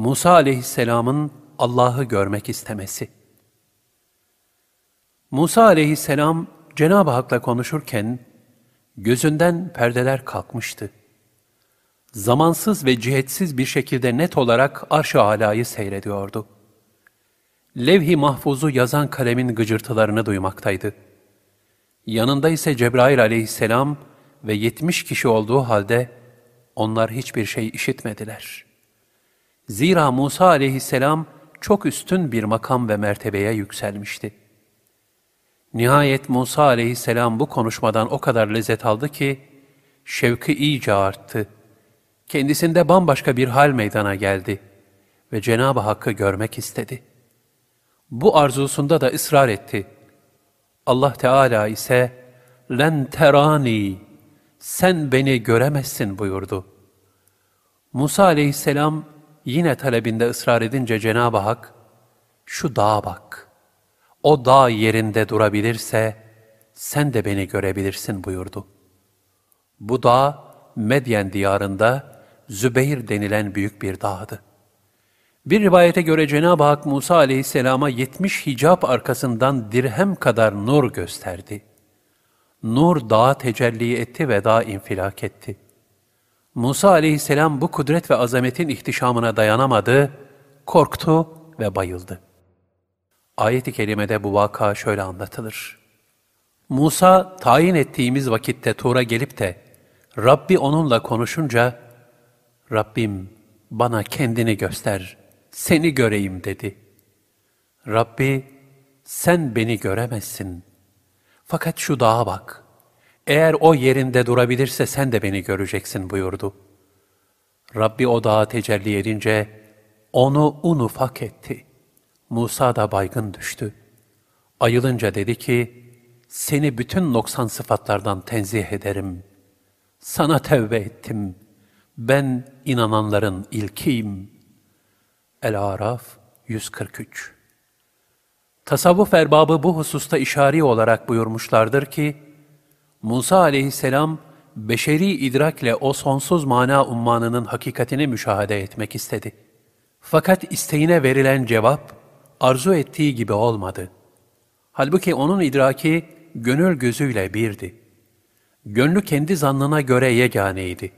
Musa aleyhisselamın Allah'ı görmek istemesi. Musa aleyhisselam Cenab-ı Hak'la konuşurken gözünden perdeler kalkmıştı. Zamansız ve cihetsiz bir şekilde net olarak arş-ı alayı seyrediyordu. Levh-i mahfuzu yazan kalemin gıcırtılarını duymaktaydı. Yanında ise Cebrail aleyhisselam ve yetmiş kişi olduğu halde onlar hiçbir şey işitmediler. Zira Musa aleyhisselam çok üstün bir makam ve mertebeye yükselmişti. Nihayet Musa aleyhisselam bu konuşmadan o kadar lezzet aldı ki, şevki iyice arttı. Kendisinde bambaşka bir hal meydana geldi ve Cenab-ı Hakk'ı görmek istedi. Bu arzusunda da ısrar etti. Allah Teala ise, len terani, sen beni göremezsin buyurdu. Musa aleyhisselam yine talebinde ısrar edince Cenab-ı Hak, şu dağa bak, o dağ yerinde durabilirse, sen de beni görebilirsin buyurdu. Bu dağ, Medyen diyarında Zübeyir denilen büyük bir dağdı. Bir rivayete göre Cenab-ı Hak Musa aleyhisselama yetmiş hicap arkasından dirhem kadar nur gösterdi. Nur dağa tecelli etti ve dağ infilak etti. Musa aleyhisselam bu kudret ve azametin ihtişamına dayanamadı, korktu ve bayıldı. Ayet-i kerimede bu vaka şöyle anlatılır. Musa tayin ettiğimiz vakitte Tur'a gelip de Rabbi onunla konuşunca Rabbim bana kendini göster, seni göreyim dedi. Rabbi sen beni göremezsin. Fakat şu dağa bak. Eğer o yerinde durabilirse sen de beni göreceksin buyurdu. Rabbi o dağa tecelli edince onu un ufak etti. Musa da baygın düştü. Ayılınca dedi ki, seni bütün noksan sıfatlardan tenzih ederim. Sana tevbe ettim. Ben inananların ilkiyim. El-Araf 143 Tasavvuf erbabı bu hususta işari olarak buyurmuşlardır ki, Musa aleyhisselam, beşeri idrakle o sonsuz mana ummanının hakikatini müşahede etmek istedi. Fakat isteğine verilen cevap, arzu ettiği gibi olmadı. Halbuki onun idraki, gönül gözüyle birdi. Gönlü kendi zannına göre yeganeydi.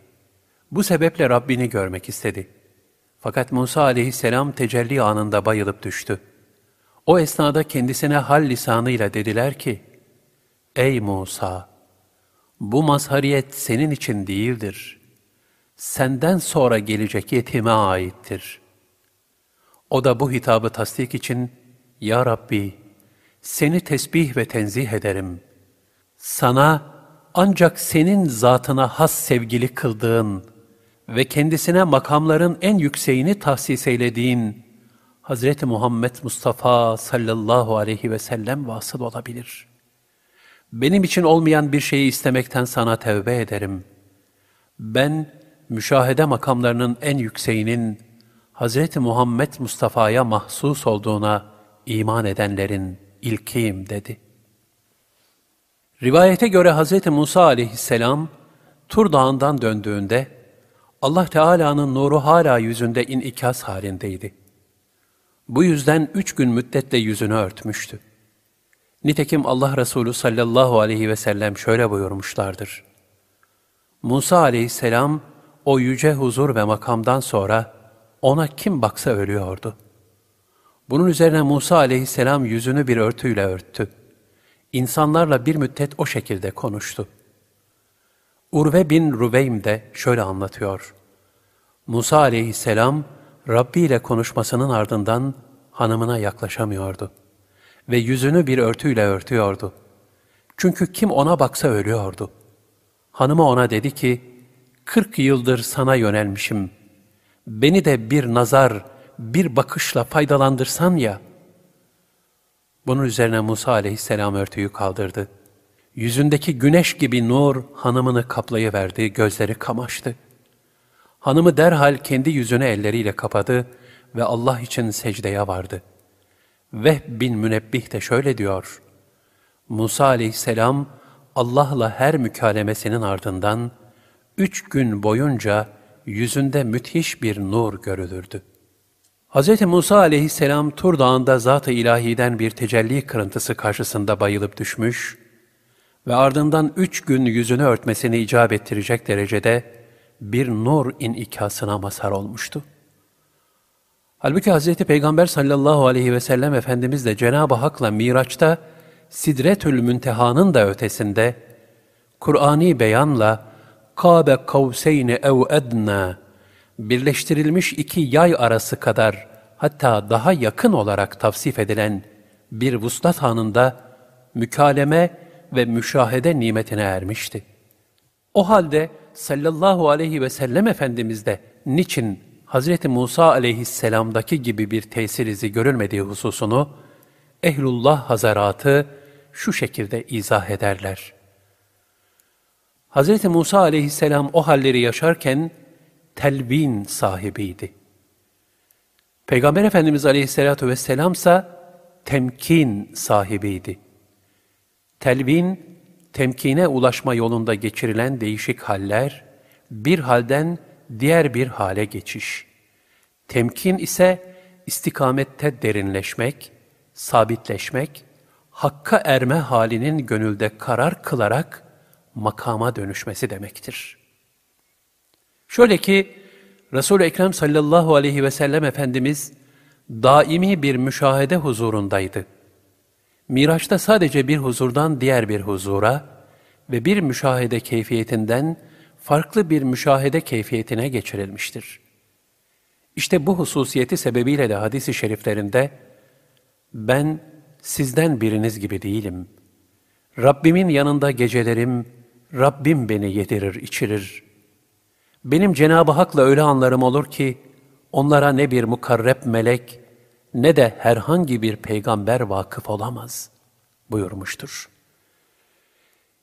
Bu sebeple Rabbini görmek istedi. Fakat Musa aleyhisselam tecelli anında bayılıp düştü. O esnada kendisine hal lisanıyla dediler ki, Ey Musa! Bu mazhariyet senin için değildir. Senden sonra gelecek yetime aittir. O da bu hitabı tasdik için, Ya Rabbi, seni tesbih ve tenzih ederim. Sana ancak senin zatına has sevgili kıldığın ve kendisine makamların en yükseğini tahsis eylediğin Hz. Muhammed Mustafa sallallahu aleyhi ve sellem vasıl olabilir. Benim için olmayan bir şeyi istemekten sana tevbe ederim. Ben, müşahede makamlarının en yükseğinin Hz. Muhammed Mustafa'ya mahsus olduğuna iman edenlerin ilkiyim dedi. Rivayete göre Hz. Musa aleyhisselam, Tur Dağı'ndan döndüğünde, Allah Teala'nın nuru hala yüzünde inikas halindeydi. Bu yüzden üç gün müddetle yüzünü örtmüştü. Nitekim Allah Resulü sallallahu aleyhi ve sellem şöyle buyurmuşlardır. Musa aleyhisselam o yüce huzur ve makamdan sonra ona kim baksa ölüyordu. Bunun üzerine Musa aleyhisselam yüzünü bir örtüyle örttü. İnsanlarla bir müddet o şekilde konuştu. Urve bin Ruveym de şöyle anlatıyor. Musa aleyhisselam, Rabbi ile konuşmasının ardından hanımına yaklaşamıyordu ve yüzünü bir örtüyle örtüyordu. Çünkü kim ona baksa ölüyordu. Hanımı ona dedi ki, kırk yıldır sana yönelmişim. Beni de bir nazar, bir bakışla faydalandırsan ya. Bunun üzerine Musa aleyhisselam örtüyü kaldırdı. Yüzündeki güneş gibi nur hanımını kaplayıverdi, gözleri kamaştı. Hanımı derhal kendi yüzünü elleriyle kapadı ve Allah için secdeye vardı. Vehb bin Münebbih de şöyle diyor. Musa aleyhisselam Allah'la her mükalemesinin ardından üç gün boyunca yüzünde müthiş bir nur görülürdü. Hz. Musa aleyhisselam Tur Dağı'nda Zat-ı İlahi'den bir tecelli kırıntısı karşısında bayılıp düşmüş ve ardından üç gün yüzünü örtmesini icap ettirecek derecede bir nur inikasına mazhar olmuştu. Halbuki Hz. Peygamber sallallahu aleyhi ve sellem Efendimiz de Cenab-ı Hak'la Miraç'ta Sidretül Münteha'nın da ötesinde Kur'ani beyanla Kabe kavseyni ev edna birleştirilmiş iki yay arası kadar hatta daha yakın olarak tavsif edilen bir vuslat anında mükaleme ve müşahede nimetine ermişti. O halde sallallahu aleyhi ve sellem Efendimiz de niçin Hz. Musa aleyhisselamdaki gibi bir tesir izi görülmediği hususunu Ehlullah Hazaratı şu şekilde izah ederler. Hz. Musa aleyhisselam o halleri yaşarken telvin sahibiydi. Peygamber Efendimiz aleyhissalatu vesselam ise temkin sahibiydi. Telvin, temkine ulaşma yolunda geçirilen değişik haller, bir halden diğer bir hale geçiş. Temkin ise istikamette derinleşmek, sabitleşmek, hakka erme halinin gönülde karar kılarak makama dönüşmesi demektir. Şöyle ki Resul-i Ekrem sallallahu aleyhi ve sellem Efendimiz daimi bir müşahede huzurundaydı. Miraç'ta sadece bir huzurdan diğer bir huzura ve bir müşahede keyfiyetinden farklı bir müşahede keyfiyetine geçirilmiştir. İşte bu hususiyeti sebebiyle de hadis-i şeriflerinde ben sizden biriniz gibi değilim. Rabbimin yanında gecelerim, Rabbim beni yedirir, içirir. Benim Cenab-ı Hak'la öyle anlarım olur ki, onlara ne bir mukarreb melek, ne de herhangi bir peygamber vakıf olamaz, buyurmuştur.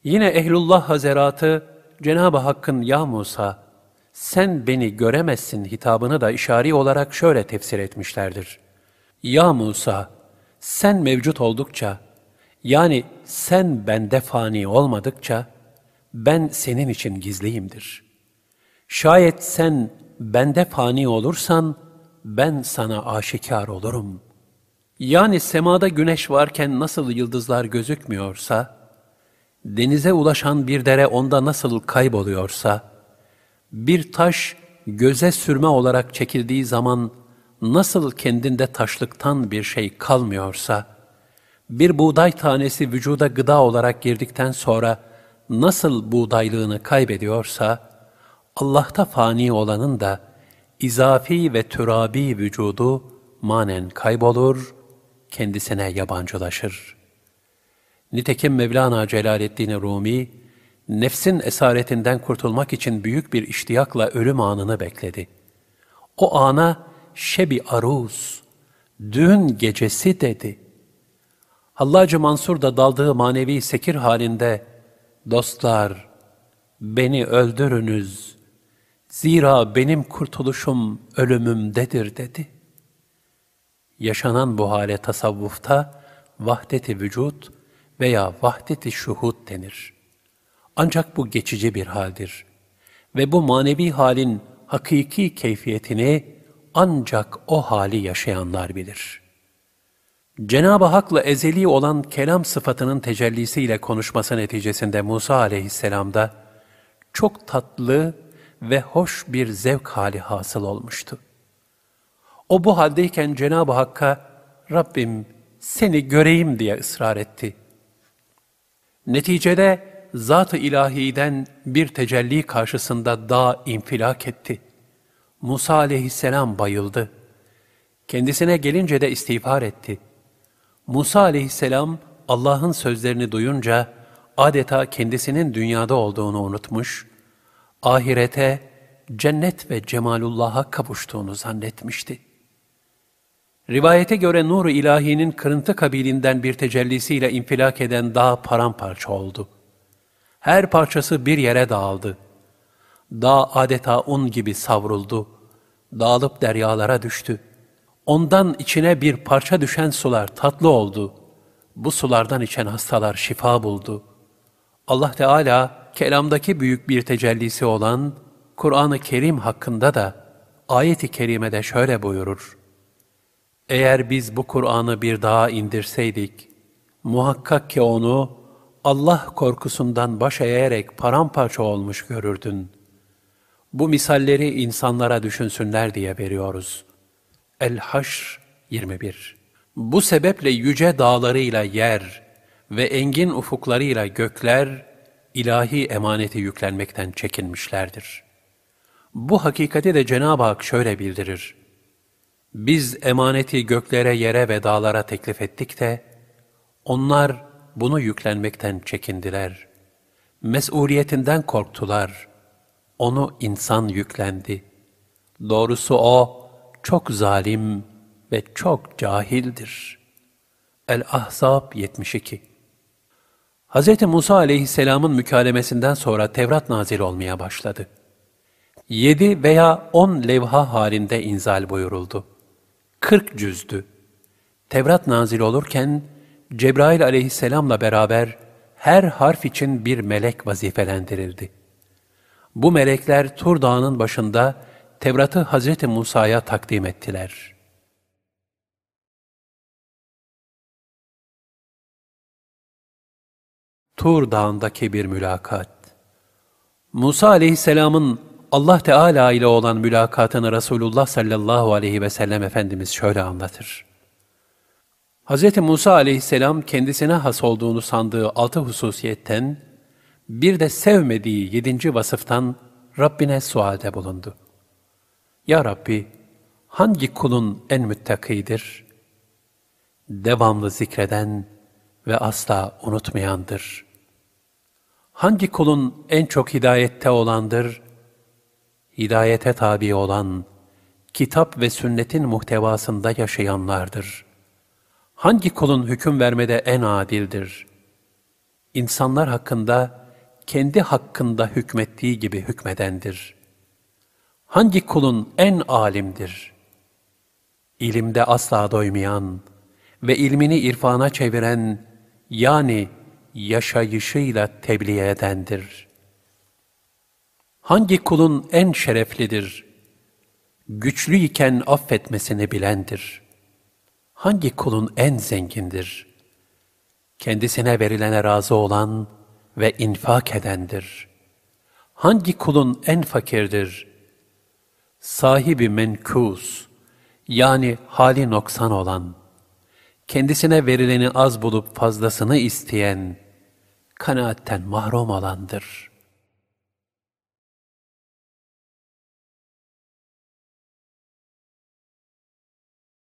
Yine Ehlullah Hazeratı, Cenab-ı Hakk'ın ya Musa, sen beni göremezsin hitabını da işari olarak şöyle tefsir etmişlerdir. Ya Musa, sen mevcut oldukça, yani sen bende fani olmadıkça, ben senin için gizliyimdir. Şayet sen bende fani olursan, ben sana aşikar olurum. Yani semada güneş varken nasıl yıldızlar gözükmüyorsa, denize ulaşan bir dere onda nasıl kayboluyorsa, bir taş göze sürme olarak çekildiği zaman nasıl kendinde taşlıktan bir şey kalmıyorsa, bir buğday tanesi vücuda gıda olarak girdikten sonra nasıl buğdaylığını kaybediyorsa, Allah'ta fani olanın da izafi ve türabi vücudu manen kaybolur, kendisine yabancılaşır. Nitekim Mevlana Celaleddin Rumi, nefsin esaretinden kurtulmak için büyük bir iştiyakla ölüm anını bekledi. O ana şebi aruz, düğün gecesi dedi. Hallacı Mansur da daldığı manevi sekir halinde, dostlar, beni öldürünüz, zira benim kurtuluşum ölümümdedir dedi. Yaşanan bu hale tasavvufta vahdeti vücut veya vahdeti şuhud denir. Ancak bu geçici bir haldir ve bu manevi halin hakiki keyfiyetini ancak o hali yaşayanlar bilir. Cenab-ı Hak'la ezeli olan kelam sıfatının tecellisiyle konuşması neticesinde Musa aleyhisselamda çok tatlı ve hoş bir zevk hali hasıl olmuştu. O bu haldeyken Cenab-ı Hakk'a Rabbim seni göreyim diye ısrar etti. Neticede Zat-ı İlahi'den bir tecelli karşısında dağ infilak etti. Musa aleyhisselam bayıldı. Kendisine gelince de istiğfar etti. Musa aleyhisselam Allah'ın sözlerini duyunca adeta kendisinin dünyada olduğunu unutmuş, ahirete, cennet ve cemalullah'a kavuştuğunu zannetmişti. Rivayete göre nur-u ilahinin kırıntı kabilinden bir tecellisiyle infilak eden dağ paramparça oldu. Her parçası bir yere dağıldı. Dağ adeta un gibi savruldu. Dağılıp deryalara düştü. Ondan içine bir parça düşen sular tatlı oldu. Bu sulardan içen hastalar şifa buldu. Allah Teala kelamdaki büyük bir tecellisi olan Kur'an-ı Kerim hakkında da ayet-i kerimede şöyle buyurur. Eğer biz bu Kur'an'ı bir daha indirseydik, muhakkak ki onu Allah korkusundan baş eğerek paramparça olmuş görürdün. Bu misalleri insanlara düşünsünler diye veriyoruz. El-Haşr 21 Bu sebeple yüce dağlarıyla yer ve engin ufuklarıyla gökler, ilahi emaneti yüklenmekten çekinmişlerdir. Bu hakikati de Cenab-ı Hak şöyle bildirir. Biz emaneti göklere, yere ve dağlara teklif ettik de, onlar bunu yüklenmekten çekindiler. Mesuliyetinden korktular. Onu insan yüklendi. Doğrusu o çok zalim ve çok cahildir. El-Ahzab 72 Hz. Musa aleyhisselamın mükalemesinden sonra Tevrat nazil olmaya başladı. Yedi veya on levha halinde inzal buyuruldu. Kırk cüzdü. Tevrat nazil olurken, Cebrail aleyhisselamla beraber her harf için bir melek vazifelendirildi. Bu melekler Tur Dağı'nın başında Tevrat'ı Hz. Musa'ya takdim ettiler. Tur Dağı'ndaki bir mülakat Musa aleyhisselamın Allah Teala ile olan mülakatını Resulullah sallallahu aleyhi ve sellem Efendimiz şöyle anlatır. Hz. Musa aleyhisselam kendisine has olduğunu sandığı altı hususiyetten, bir de sevmediği yedinci vasıftan Rabbine sualde bulundu. Ya Rabbi, hangi kulun en müttakidir? Devamlı zikreden ve asla unutmayandır. Hangi kulun en çok hidayette olandır? Hidayete tabi olan, kitap ve sünnetin muhtevasında yaşayanlardır.'' Hangi kulun hüküm vermede en adildir? İnsanlar hakkında kendi hakkında hükmettiği gibi hükmedendir. Hangi kulun en alimdir? İlimde asla doymayan ve ilmini irfana çeviren yani yaşayışıyla tebliğ edendir. Hangi kulun en şereflidir? Güçlü iken affetmesini bilendir.'' hangi kulun en zengindir? Kendisine verilene razı olan ve infak edendir. Hangi kulun en fakirdir? Sahibi menkus, yani hali noksan olan, kendisine verileni az bulup fazlasını isteyen, kanaatten mahrum olandır.''